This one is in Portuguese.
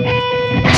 Música